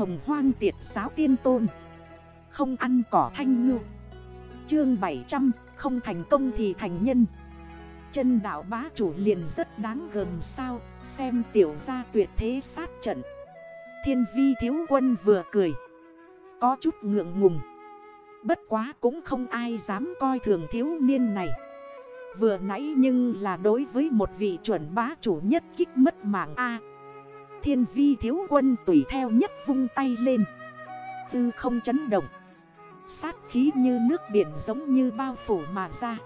Hồng hoang tiệt giáo tiên tôn. Không ăn cỏ thanh ngư. Chương 700 Không thành công thì thành nhân. Chân đảo bá chủ liền rất đáng gầm sao, Xem tiểu gia tuyệt thế sát trận. Thiên vi thiếu quân vừa cười. Có chút ngượng ngùng. Bất quá cũng không ai dám coi thường thiếu niên này. Vừa nãy nhưng là đối với một vị chuẩn bá chủ nhất kích mất mạng A. Thiên vi thiếu quân tùy theo nhất vung tay lên. Tư không chấn động. Sát khí như nước biển giống như bao phủ mà ra.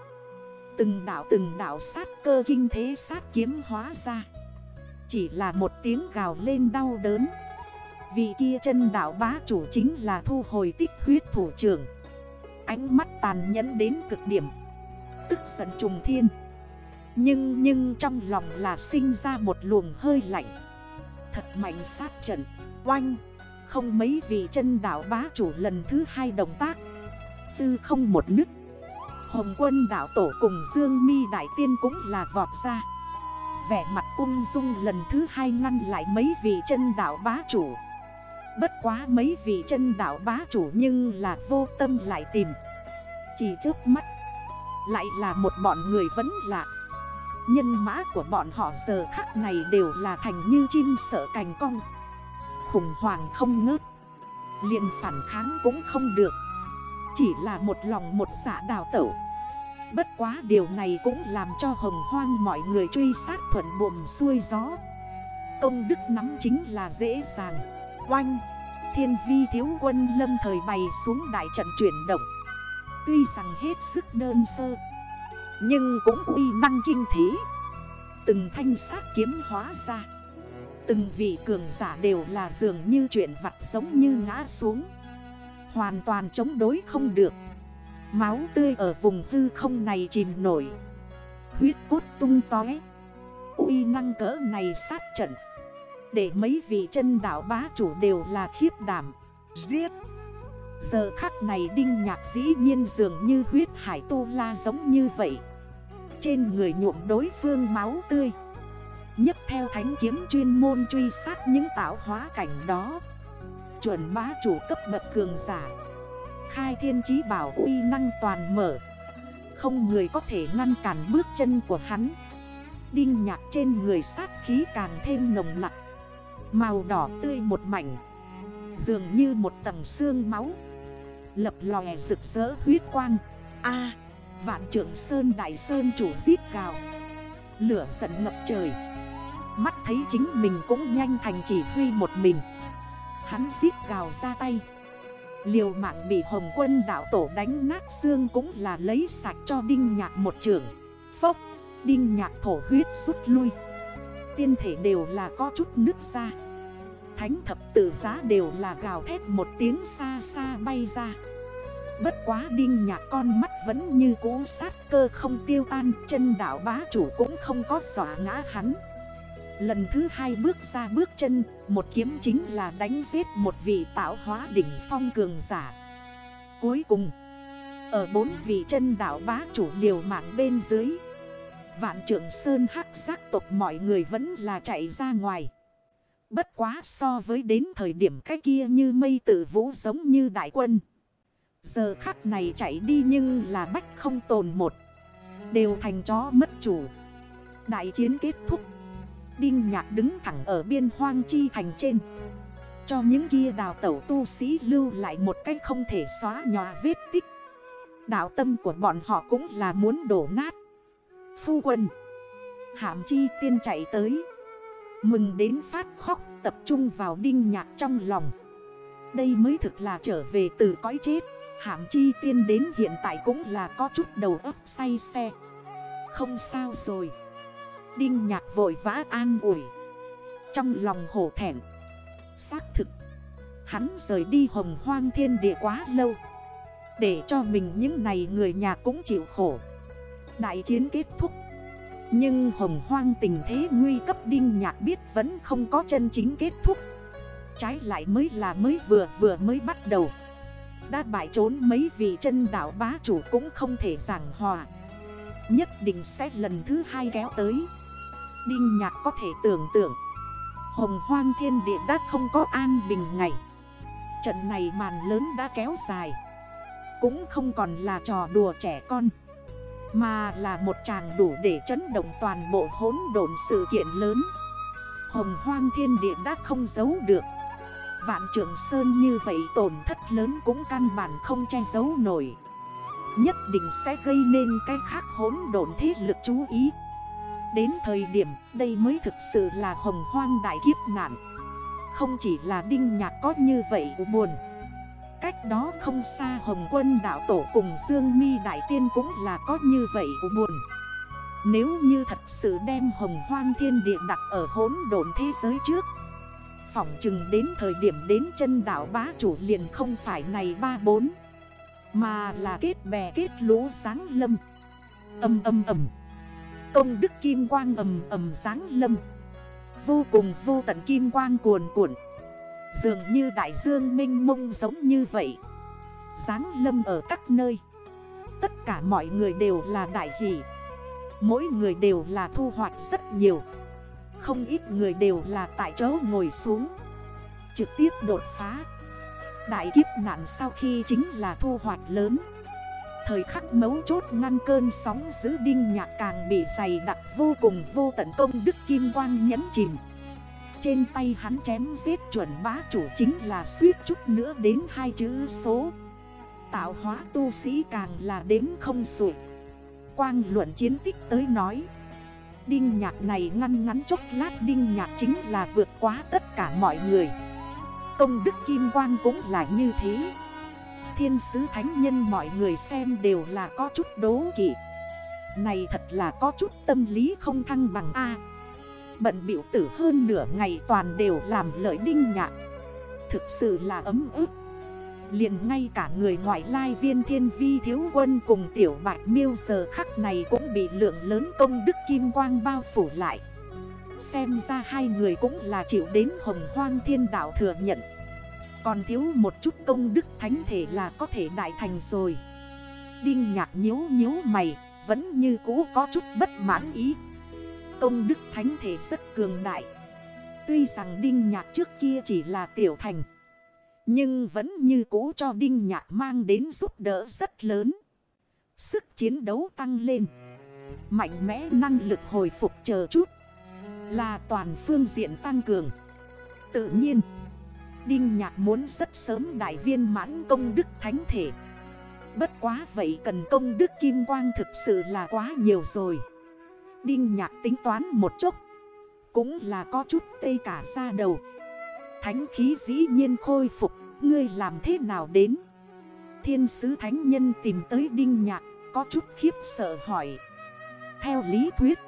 Từng đảo từng đảo sát cơ kinh thế sát kiếm hóa ra. Chỉ là một tiếng gào lên đau đớn. Vị kia chân đảo bá chủ chính là thu hồi tích huyết thủ trưởng. Ánh mắt tàn nhẫn đến cực điểm. Tức giận trùng thiên. Nhưng nhưng trong lòng là sinh ra một luồng hơi lạnh. Thật mạnh sát trận. Oanh, Không mấy vị chân đảo bá chủ lần thứ hai động tác. Tư không một nứt Hồng quân đảo tổ cùng Dương mi Đại Tiên cũng là vọt ra. Vẻ mặt ung dung lần thứ hai ngăn lại mấy vị chân đảo bá chủ. Bất quá mấy vị chân đảo bá chủ nhưng là vô tâm lại tìm. Chỉ trước mắt, Lại là một bọn người vẫn lạc Nhân mã của bọn họ giờ khắc này đều là thành như chim sợ cành cong. Khủng hoảng không ngớt. Liền phản kháng cũng không được. Chỉ là một lòng một giả dạ đào tẩu. Bất quá điều này cũng làm cho hồng hoang mọi người truy sát thuận buồm xuôi gió. Công đức nắm chính là dễ dàng. Oanh! Thiên vi thiếu quân lâm thời bày xuống đại trận chuyển động. Tuy rằng hết sức đơn sơ nhưng cũng uy năng kinh thế. Từng thanh sát kiếm hóa ra. Từng vị cường giả đều là dường như chuyện vặt giống như ngã xuống. Hoàn toàn chống đối không được. Máu tươi ở vùng hư không này chìm nổi. Huyết cốt tung tói uy năng cỡ này sát trận. Để mấy vị chân đảo bá chủ đều là khiếp đảm. Giết! Giờ khắc này đinh nhạc dĩ nhiên dường như huyết hải tu la giống như vậy. Trên người nhuộm đối phương máu tươi. Nhất theo thánh kiếm chuyên môn truy sát những tạo hóa cảnh đó. Chuẩn bá chủ cấp bậc cường giả. Khai thiên chí bảo uy năng toàn mở. Không người có thể ngăn cản bước chân của hắn. Đinh nhạc trên người sát khí càng thêm nồng nặng Màu đỏ tươi một mảnh. Dường như một tầng xương máu. Lập lòe rực rỡ huyết quang. A Vạn trưởng sơn đại sơn chủ giết gào. Lửa giận ngập trời. Mắt thấy chính mình cũng nhanh thành chỉ huy một mình. Hắn giết gào ra tay. Liều mạng bị hồng quân đảo tổ đánh nát xương cũng là lấy sạch cho đinh nhạc một trường. Phốc, đinh nhạc thổ huyết rút lui. Tiên thể đều là có chút nước ra. Thánh thập tự giá đều là gào thét một tiếng xa xa bay ra. Bất quá đinh nhạc con mắt vẫn như cũ sát cơ không tiêu tan, Chân đảo bá chủ cũng không có xỏa ngã hắn. Lần thứ hai bước ra bước chân, Một kiếm chính là đánh giết một vị tạo hóa đỉnh phong cường giả. Cuối cùng, Ở bốn vị chân đảo bá chủ liều mạng bên dưới, Vạn trưởng sơn hắc giác tộc mọi người vẫn là chạy ra ngoài. Bất quá so với đến thời điểm cái kia như mây tử vũ giống như đại quân. Giờ khắc này chạy đi nhưng là bách không tồn một. Đều thành chó mất chủ. Đại chiến kết thúc. Đinh nhạc đứng thẳng ở biên hoang chi thành trên. Cho những kia đào tẩu tu sĩ lưu lại một cách không thể xóa nhòa vết tích. Đạo tâm của bọn họ cũng là muốn đổ nát. Phu quân. Hạm chi tiên chạy tới. Mừng đến phát khóc, tập trung vào đinh nhạc trong lòng. Đây mới thực là trở về từ cõi chết Hạm chi tiên đến hiện tại cũng là có chút đầu ấp say xe. Không sao rồi. Đinh nhạc vội vã an ủi. Trong lòng hổ thẻn Xác thực, Hắn rời đi hồng hoang thiên địa quá lâu. Để cho mình những này người nhà cũng chịu khổ. Đại chiến kết thúc nhưng hồng hoang tình thế nguy cấp đinh nhạc biết vẫn không có chân chính kết thúc. Trái lại mới là mới vừa vừa mới bắt đầu. Đã bại trốn mấy vị chân đảo bá chủ cũng không thể giảng hòa. Nhất định sẽ lần thứ hai kéo tới. Đinh nhạc có thể tưởng tượng. Hồng hoang thiên địa đã không có an bình ngày. Trận này màn lớn đã kéo dài. Cũng không còn là trò đùa trẻ con. Mà là một chàng đủ để chấn động toàn bộ hỗn độn sự kiện lớn. Hồng hoang thiên địa đã không giấu được. Vạn trưởng sơn như vậy tổn thất lớn cũng căn bản không che giấu nổi. Nhất định sẽ gây nên cái khác hỗn độn thế lực chú ý. Đến thời điểm đây mới thực sự là hồng hoang đại kiếp nạn. Không chỉ là đinh nhạc có như vậy buồn Cách đó không xa hồng quân đạo tổ cùng Dương mi Đại Tiên cũng là có như vậy của buồn. Nếu như thật sự đem hồng hoang thiên địa đặt ở hỗn độn thế giới trước, Phỏng chừng đến thời điểm đến chân đảo bá chủ liền không phải này ba bốn, Mà là kết bè kết lũ sáng lâm. Âm âm âm. Công đức kim quang ầm ầm sáng lâm. Vô cùng vô tận kim quang cuồn cuộn. Dường như đại dương minh mông giống như vậy. Sáng lâm ở các nơi. Tất cả mọi người đều là đại hỷ. Mỗi người đều là thu hoạch rất nhiều. Không ít người đều là tại chỗ ngồi xuống. Trực tiếp đột phá. Đại kiếp nạn sau khi chính là thu hoạch lớn. Thời khắc mấu chốt ngăn cơn sóng giữ đinh nhạc càng bị dày đặc vô cùng vô tận công đức kim quang nhấn chìm. Trên tay hắn chém giết chuẩn bá chủ chính là suýt chút nữa đến hai chữ số. Tạo hóa tu sĩ càng là đếm không sủi Quang luận chiến tích tới nói, Đinh nhạc này ngăn ngắn chốc lát đinh nhạc chính là vượt quá tất cả mọi người. Công đức kim quang cũng là như thế. Thiên sứ thánh nhân mọi người xem đều là có chút đố kỵ. Này thật là có chút tâm lý không thăng bằng A. Bận biểu tử hơn nửa ngày toàn đều làm lợi đinh nhạc. Thực sự là ấm ức. Liền ngay cả người ngoại lai viên thiên vi thiếu quân cùng tiểu bạch miêu giờ khắc này cũng bị lượng lớn công đức kim quang bao phủ lại. Xem ra hai người cũng là chịu đến hồng hoang thiên đạo thừa nhận. Còn thiếu một chút công đức thánh thể là có thể đại thành rồi. Đinh nhạc nhếu nhếu mày, Vẫn như cũ có chút bất mãn ý. Công đức thánh thể rất cường đại. Tuy rằng đinh nhạc trước kia chỉ là tiểu thành, Nhưng vẫn như cũ cho đinh nhạc mang đến giúp đỡ rất lớn. Sức chiến đấu tăng lên, Mạnh mẽ năng lực hồi phục chờ chút, Là toàn phương diện tăng cường. Tự nhiên, Đinh Nhạc muốn rất sớm đại viên mãn công đức thánh thể. Bất quá vậy cần công đức kim quang thực sự là quá nhiều rồi. Đinh Nhạc tính toán một chút. Cũng là có chút tê cả ra đầu. Thánh khí dĩ nhiên khôi phục, Ngươi làm thế nào đến? Thiên sứ thánh nhân tìm tới Đinh Nhạc, Có chút khiếp sợ hỏi. Theo lý thuyết,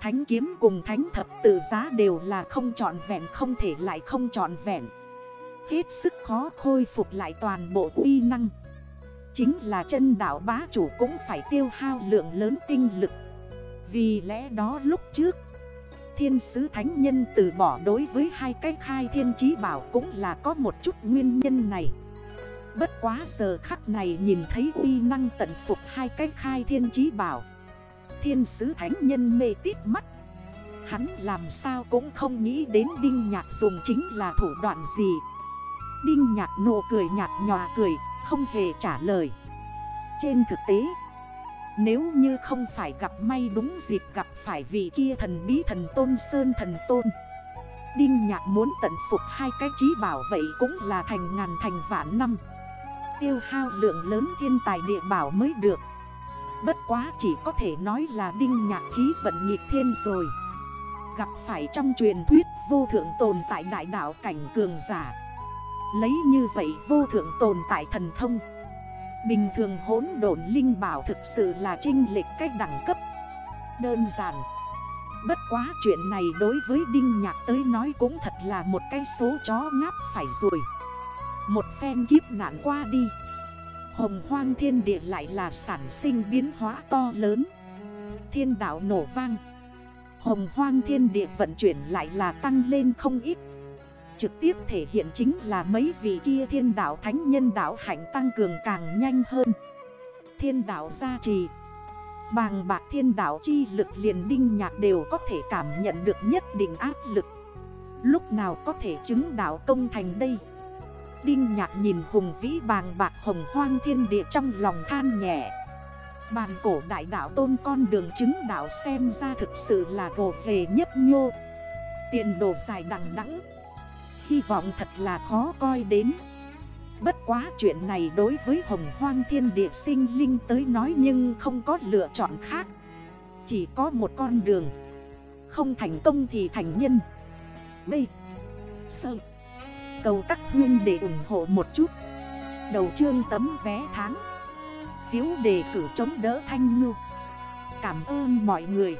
Thánh kiếm cùng thánh thập tự giá đều là không trọn vẹn, Không thể lại không trọn vẹn. Hết sức khó khôi phục lại toàn bộ uy năng. Chính là chân đảo bá chủ cũng phải tiêu hao lượng lớn tinh lực. Vì lẽ đó lúc trước, Thiên sứ thánh nhân từ bỏ đối với hai cái khai thiên chí bảo cũng là có một chút nguyên nhân này. Bất quá giờ khắc này nhìn thấy uy năng tận phục hai cái khai thiên chí bảo, Thiên sứ thánh nhân mê tít mắt. Hắn làm sao cũng không nghĩ đến đinh nhạc dùng chính là thủ đoạn gì. Đinh nhạc nụ cười nhạt nhòa cười, Không hề trả lời. Trên thực tế nếu như không phải gặp may đúng dịp gặp phải vị kia thần bí thần tôn sơn thần tôn. Đinh nhạc muốn tận phục hai cái trí bảo vậy cũng là thành ngàn thành vạn năm. Tiêu hao lượng lớn thiên tài địa bảo mới được. Bất quá chỉ có thể nói là đinh nhạc khí vận nghịch thiên rồi. Gặp phải trong truyền thuyết vô thượng tồn tại đại đạo cảnh cường giả. Lấy như vậy vô thượng tồn tại thần thông. Bình thường hỗn độn linh bảo thực sự là trinh lệch cách đẳng cấp. Đơn giản. Bất quá chuyện này đối với Đinh Nhạc tới nói cũng thật là một cái số chó ngáp phải rồi. Một phen kiếp nạn qua đi. Hồng hoang thiên địa lại là sản sinh biến hóa to lớn. Thiên đạo nổ vang. Hồng hoang thiên địa vận chuyển lại là tăng lên không ít. Trực tiếp thể hiện chính là mấy vị kia thiên đạo thánh nhân đạo hạnh tăng cường càng nhanh hơn. Thiên đạo gia trì, Bàng bạc thiên đạo chi lực liền đinh nhạc đều có thể cảm nhận được nhất định áp lực. Lúc nào có thể chứng đạo công thành đây? Đinh nhạc nhìn hùng vĩ bàng bạc hồng hoang thiên địa trong lòng than nhẹ. Bàn cổ đại đảo tôn con đường chứng đảo xem ra thực sự là gồ về nhấp nhô. Tiền đồ dài đằng đẵng. Hy vọng thật là khó coi đến. Bất quá chuyện này đối với hồng hoang thiên địa sinh linh tới nói nhưng không có lựa chọn khác. Chỉ có một con đường. Không thành công thì thành nhân. B. Sơ. Cầu các huyên để ủng hộ một chút. Đầu chương tấm vé tháng. Phiếu đề cử chống đỡ thanh ngư Cảm ơn mọi người.